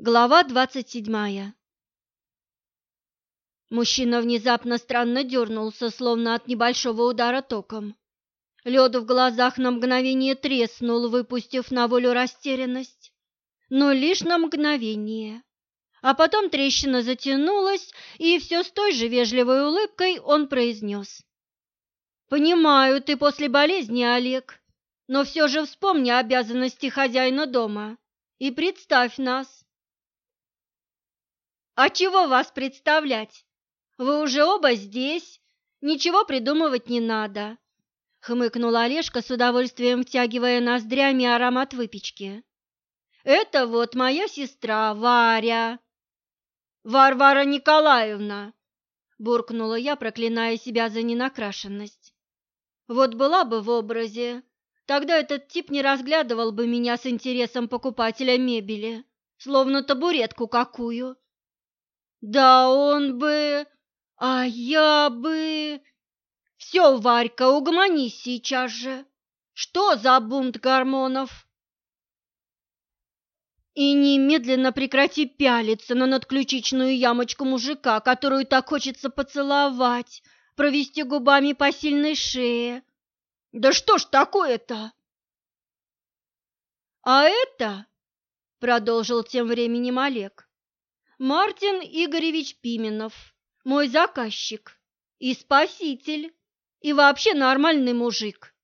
Глава двадцать седьмая Мужчина внезапно странно дернулся, словно от небольшого удара током. Лед в глазах на мгновение треснул, выпустив на волю растерянность. Но лишь на мгновение. А потом трещина затянулась, и все с той же вежливой улыбкой он произнес. «Понимаю, ты после болезни, Олег, но все же вспомни обязанности хозяина дома и представь нас. А чего вас представлять? Вы уже оба здесь, ничего придумывать не надо. Хмыкнул Олежка с удовольствием втягивая ноздрями аромат выпечки. Это вот моя сестра Варя. Варвара Николаевна, буркнула я, проклиная себя за ненакрашенность. Вот была бы в образе, тогда этот тип не разглядывал бы меня с интересом покупателя мебели, словно табуретку какую. Да он бы... А я бы... Все, Варька, угомонись сейчас же. Что за бунт гормонов? И немедленно прекрати пялиться на надключичную ямочку мужика, которую так хочется поцеловать, провести губами по сильной шее. Да что ж такое-то? А это, продолжил тем временем Олег, Мартин Игоревич Пименов, мой заказчик и спаситель, и вообще нормальный мужик.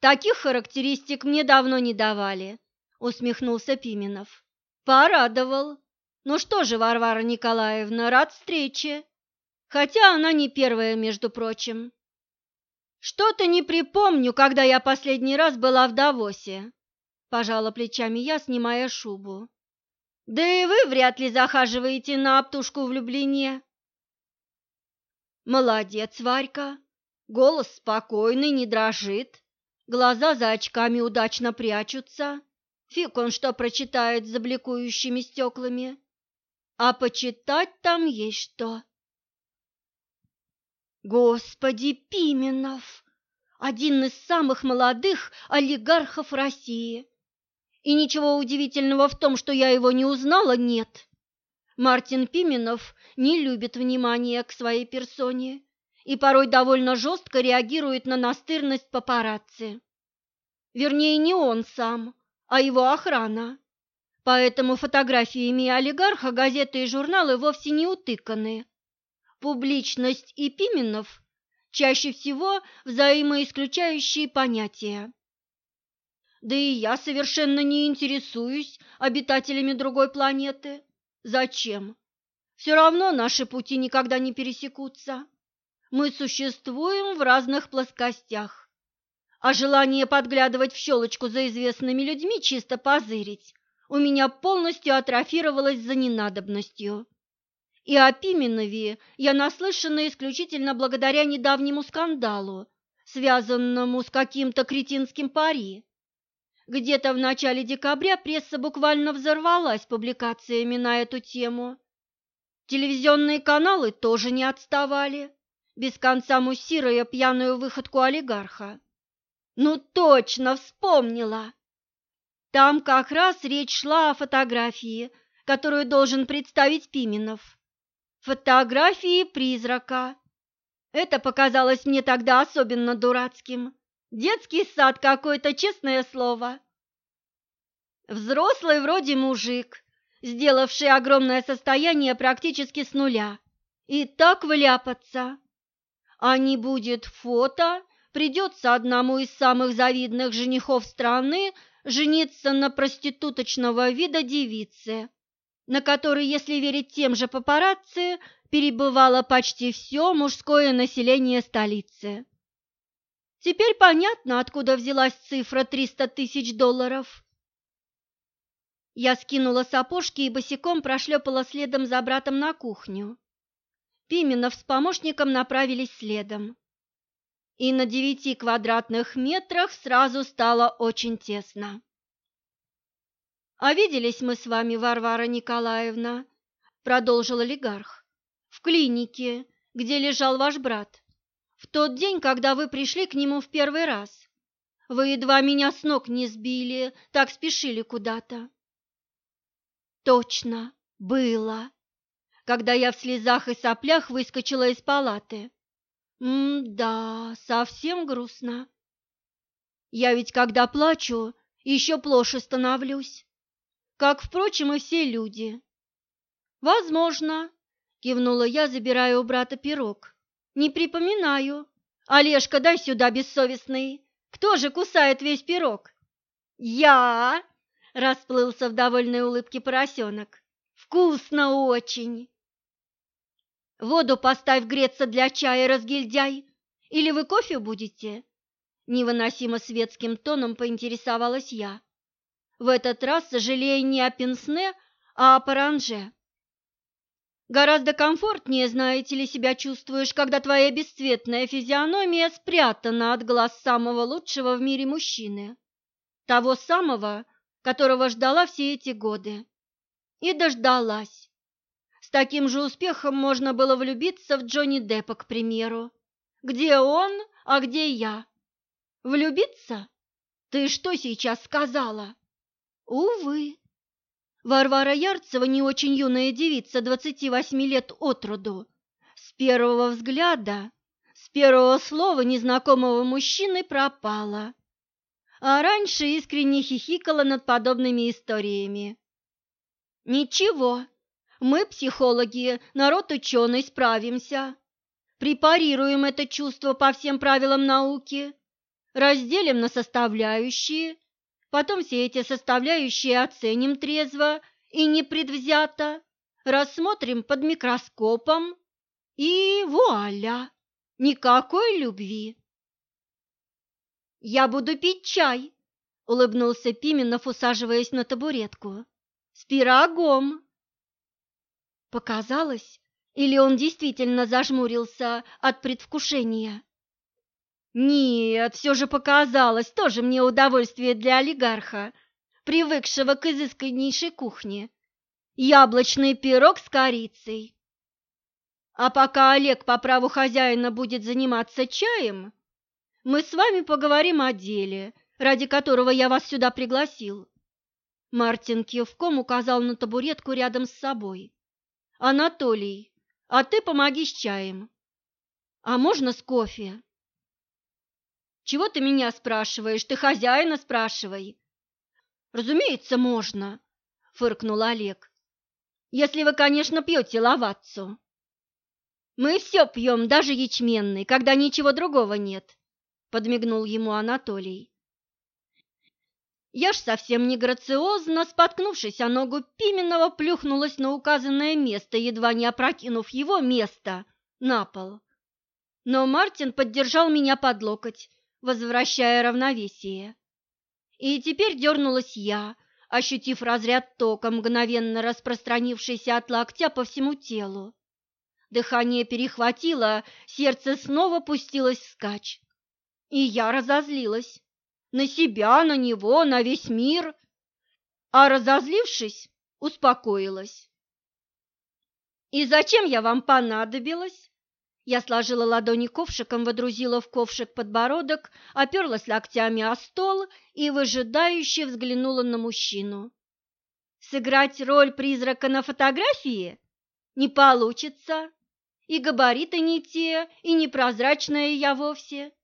Таких характеристик мне давно не давали, усмехнулся Пименов. Порадовал. Ну что же, Варвара Николаевна, рад встрече. Хотя она не первая, между прочим. Что-то не припомню, когда я последний раз была в Давосе, пожала плечами я, снимая шубу. Да и вы вряд ли захаживаете на оптушку влюбления. Молодец, Варька. Голос спокойный, не дрожит. Глаза за очками удачно прячутся. Фиг он что прочитает за бликующими стеклами. А почитать там есть что. Господи, Пименов! Один из самых молодых олигархов России. И ничего удивительного в том, что я его не узнала, нет. Мартин Пименов не любит внимания к своей персоне и порой довольно жестко реагирует на настырность папарацци. Вернее, не он сам, а его охрана. Поэтому фотографиями олигарха газеты и журналы вовсе не утыканы. Публичность и Пименов чаще всего взаимоисключающие понятия. Да и я совершенно не интересуюсь обитателями другой планеты. Зачем? Все равно наши пути никогда не пересекутся. Мы существуем в разных плоскостях. А желание подглядывать в щелочку за известными людьми чисто позырить у меня полностью атрофировалось за ненадобностью. И о Пименове я наслышана исключительно благодаря недавнему скандалу, связанному с каким-то кретинским пари. Где-то в начале декабря пресса буквально взорвалась публикациями на эту тему. Телевизионные каналы тоже не отставали, без конца муссируя пьяную выходку олигарха. Ну точно, вспомнила! Там как раз речь шла о фотографии, которую должен представить Пименов. Фотографии призрака. Это показалось мне тогда особенно дурацким. Детский сад какой-то, честное слово. Взрослый вроде мужик, сделавший огромное состояние практически с нуля. И так вляпаться. А не будет фото, придется одному из самых завидных женихов страны жениться на проституточного вида девице, на которой, если верить тем же папарацци, перебывало почти все мужское население столицы. Теперь понятно, откуда взялась цифра 300 тысяч долларов. Я скинула сапожки и босиком прошлепала следом за братом на кухню. Пименов с помощником направились следом. И на девяти квадратных метрах сразу стало очень тесно. «А виделись мы с вами, Варвара Николаевна», — продолжил олигарх, — «в клинике, где лежал ваш брат. В тот день, когда вы пришли к нему в первый раз. Вы едва меня с ног не сбили, так спешили куда-то. Точно, было, когда я в слезах и соплях выскочила из палаты. М-да, совсем грустно. Я ведь когда плачу, еще плоше становлюсь, как, впрочем, и все люди. Возможно, кивнула я, забирая у брата пирог. Не припоминаю. Олежка, дай сюда, бессовестный. Кто же кусает весь пирог? Я, расплылся в довольной улыбке поросенок. Вкусно очень. Воду поставь греться для чая, разгильдяй. Или вы кофе будете? Невыносимо светским тоном поинтересовалась я. В этот раз сожалея не о пенсне, а о паранже. Гораздо комфортнее, знаете ли, себя чувствуешь, когда твоя бесцветная физиономия спрятана от глаз самого лучшего в мире мужчины. Того самого, которого ждала все эти годы. И дождалась. С таким же успехом можно было влюбиться в Джонни Деппа, к примеру. Где он, а где я? Влюбиться? Ты что сейчас сказала? Увы. Варвара Ярцева, не очень юная девица, 28 лет от роду, с первого взгляда, с первого слова незнакомого мужчины пропала. А раньше искренне хихикала над подобными историями. Ничего, мы, психологи, народ ученый, справимся. Препарируем это чувство по всем правилам науки, разделим на составляющие Потом все эти составляющие оценим трезво и непредвзято, рассмотрим под микроскопом и вуаля! Никакой любви. «Я буду пить чай», — улыбнулся Пименов, усаживаясь на табуретку. «С пирогом». Показалось, или он действительно зажмурился от предвкушения? Нет, все же показалось, тоже мне удовольствие для олигарха, привыкшего к изысканнейшей кухне. Яблочный пирог с корицей. А пока Олег по праву хозяина будет заниматься чаем, мы с вами поговорим о деле, ради которого я вас сюда пригласил. Мартин кивком указал на табуретку рядом с собой. Анатолий, а ты помоги с чаем. А можно с кофе? Чего ты меня спрашиваешь? Ты хозяина спрашивай. Разумеется, можно, фыркнул Олег. Если вы, конечно, пьете лавацу. Мы все пьем, даже ячменный, когда ничего другого нет, подмигнул ему Анатолий. Я ж совсем не грациозно, споткнувшись о ногу Пименова, плюхнулась на указанное место, едва не опрокинув его место на пол. Но Мартин поддержал меня под локоть возвращая равновесие. И теперь дернулась я, ощутив разряд тока, мгновенно распространившийся от локтя по всему телу. Дыхание перехватило, сердце снова пустилось вскачь. И я разозлилась. На себя, на него, на весь мир. А разозлившись, успокоилась. «И зачем я вам понадобилась?» Я сложила ладони ковшиком, водрузила в ковшик подбородок, оперлась локтями о стол и выжидающе взглянула на мужчину. Сыграть роль призрака на фотографии не получится. И габариты не те, и непрозрачная я вовсе.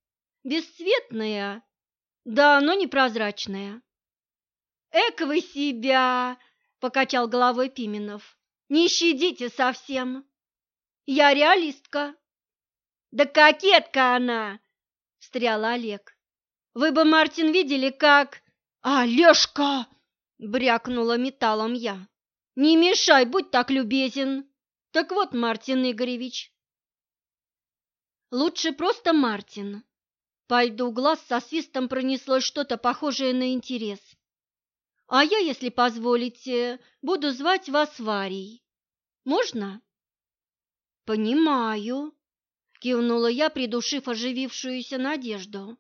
Бесцветная, да, но непрозрачная. «Эк вы себя!» — покачал головой Пименов. «Не щадите совсем. Я реалистка». Да кокетка она, встрял Олег. Вы бы, Мартин, видели, как... Олежка! брякнула металлом я. Не мешай, будь так любезен. Так вот, Мартин Игоревич. Лучше просто Мартин. По льду глаз со свистом пронеслось что-то похожее на интерес. А я, если позволите, буду звать вас Варей. Можно? Понимаю, Кивнула я, придушив оживившуюся надежду.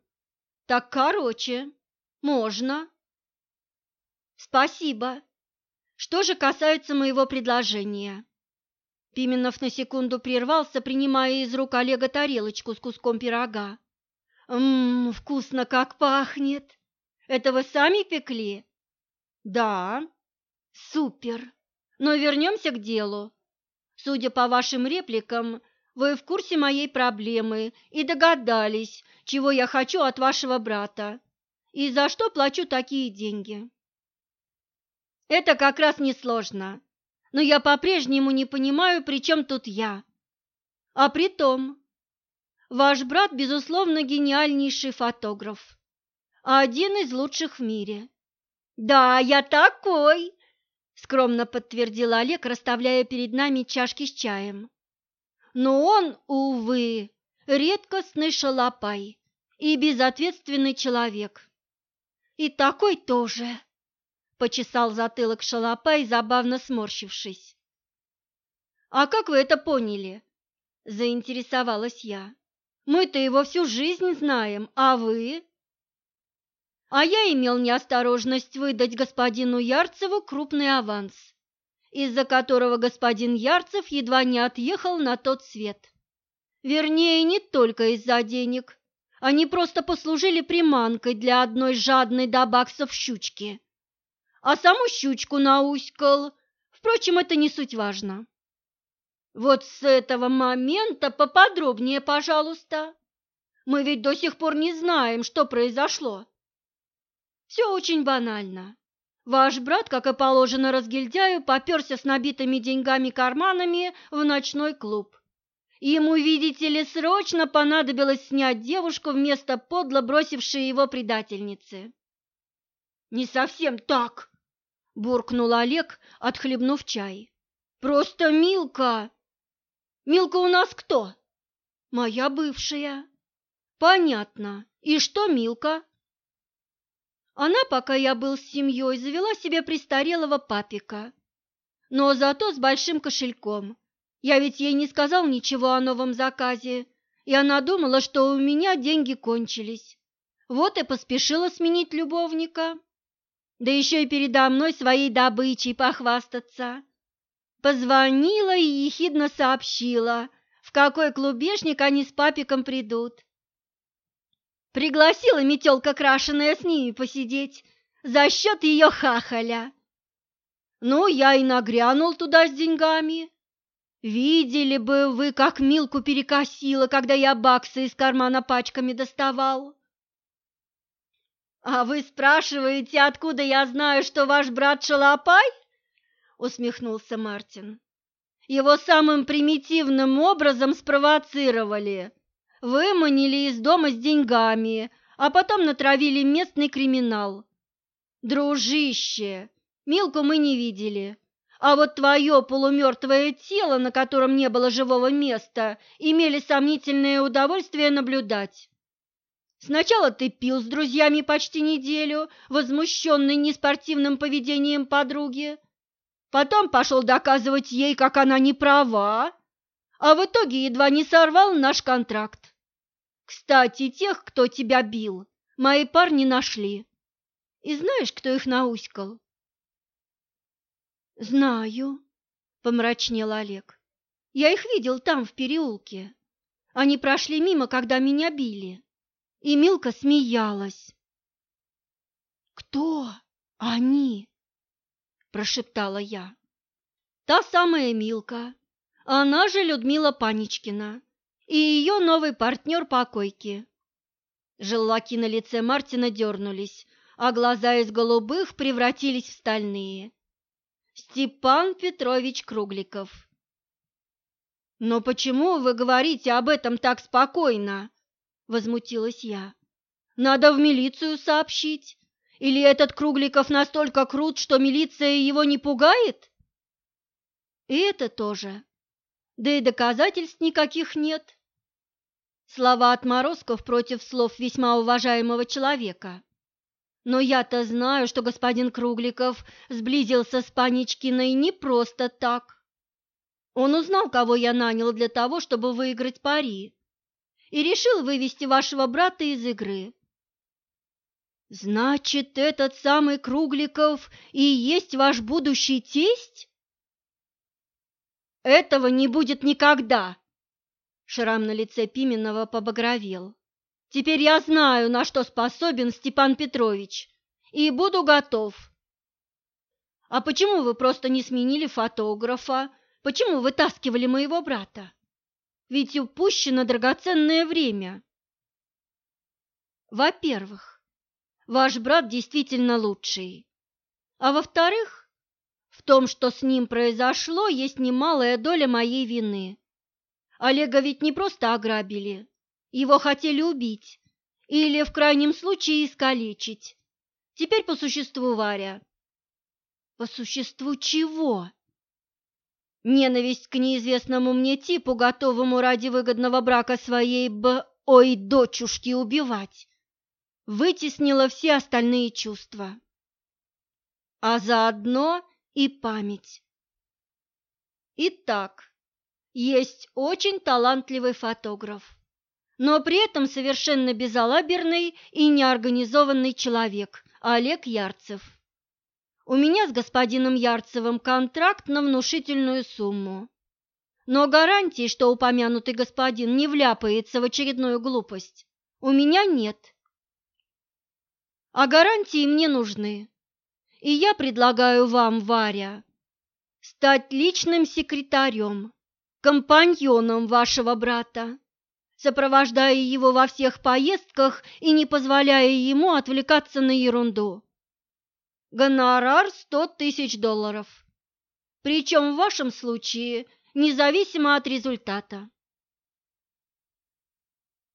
Так короче, можно. Спасибо. Что же касается моего предложения? Пименов на секунду прервался, принимая из рук Олега тарелочку с куском пирога. Ммм, вкусно как пахнет. Это вы сами пекли? Да. Супер. Но вернемся к делу. Судя по вашим репликам, вы в курсе моей проблемы и догадались, чего я хочу от вашего брата и за что плачу такие деньги. Это как раз несложно, но я по-прежнему не понимаю, при чем тут я. А при том, ваш брат, безусловно, гениальнейший фотограф, один из лучших в мире. Да, я такой, скромно подтвердил Олег, расставляя перед нами чашки с чаем. Но он, увы, редкостный шалопай и безответственный человек. И такой тоже, почесал затылок шалопай, забавно сморщившись. А как вы это поняли? заинтересовалась я. Мы-то его всю жизнь знаем, а вы? А я имел неосторожность выдать господину Ярцеву крупный аванс, из-за которого господин Ярцев едва не отъехал на тот свет. Вернее, не только из-за денег. Они просто послужили приманкой для одной жадной до баксов щучки. А саму щучку науськал. Впрочем, это не суть важно. Вот с этого момента поподробнее, пожалуйста. Мы ведь до сих пор не знаем, что произошло. Все очень банально. Ваш брат, как и положено разгильдяю, поперся с набитыми деньгами карманами в ночной клуб. Ему, видите ли, срочно понадобилось снять девушку вместо подло бросившей его предательницы. «Не совсем так!» – буркнул Олег, отхлебнув чай. «Просто Милка!» «Милка у нас кто?» «Моя бывшая». «Понятно. И что Милка?» Она, пока я был с семьей, завела себе престарелого папика, но зато с большим кошельком. Я ведь ей не сказал ничего о новом заказе, и она думала, что у меня деньги кончились. Вот и поспешила сменить любовника. Да еще и передо мной своей добычей похвастаться. Позвонила и ехидно сообщила, в какой клубешник они с папиком придут. Пригласила метелка крашеная с ними посидеть за счет ее хахаля. Ну, я и нагрянул туда с деньгами. Видели бы вы, как Милку перекосило, когда я баксы из кармана пачками доставал. А вы спрашиваете, откуда я знаю, что ваш брат шалопай? Усмехнулся Мартин. Его самым примитивным образом спровоцировали выманили из дома с деньгами, а потом натравили местный криминал. Дружище, Милку мы не видели, а вот твое полумертвое тело, на котором не было живого места, имели сомнительное удовольствие наблюдать. Сначала ты пил с друзьями почти неделю, возмущенный неспортивным поведением подруги. Потом пошел доказывать ей, как она не права, а в итоге едва не сорвал наш контракт. Кстати, тех, кто тебя бил, мои парни нашли. И знаешь, кто их науськал? Знаю, помрачнел Олег. Я их видел там, в переулке. Они прошли мимо, когда меня били. И Милка смеялась. «Кто они?» – прошептала я. «Та самая Милка, она же Людмила Паничкина и ее новый партнер по койке. Желваки на лице Мартина дернулись, а глаза из голубых превратились в стальные. Степан Петрович Кругликов. «Но почему вы говорите об этом так спокойно?» – возмутилась я. «Надо в милицию сообщить. Или этот Кругликов настолько крут, что милиция его не пугает?» «И это тоже. Да и доказательств никаких нет». Слова отморозков против слов весьма уважаемого человека. Но я-то знаю, что господин Кругликов сблизился с Паничкиной не просто так. Он узнал, кого я нанял для того, чтобы выиграть пари, и решил вывести вашего брата из игры. Значит, этот самый Кругликов и есть ваш будущий тесть? Этого не будет никогда, Шрам на лице Пименова побагровел. «Теперь я знаю, на что способен Степан Петрович, и буду готов». А почему вы просто не сменили фотографа? Почему вытаскивали моего брата? Ведь упущено драгоценное время. Во-первых, ваш брат действительно лучший. А во-вторых, в том, что с ним произошло, есть немалая доля моей вины. Олега ведь не просто ограбили, его хотели убить или, в крайнем случае, искалечить. Теперь по существу, Варя. По существу чего? Ненависть к неизвестному мне типу, готовому ради выгодного брака своей б... ой, дочушки убивать, вытеснила все остальные чувства. А заодно и память. Итак, есть очень талантливый фотограф, но при этом совершенно безалаберный и неорганизованный человек Олег Ярцев. У меня с господином Ярцевым контракт на внушительную сумму. Но гарантии, что упомянутый господин не вляпается в очередную глупость, у меня нет. А гарантии мне нужны. И я предлагаю вам, Варя, стать личным секретарем, компаньоном вашего брата, сопровождая его во всех поездках и не позволяя ему отвлекаться на ерунду. Гонорар сто тысяч долларов. Причем в вашем случае независимо от результата.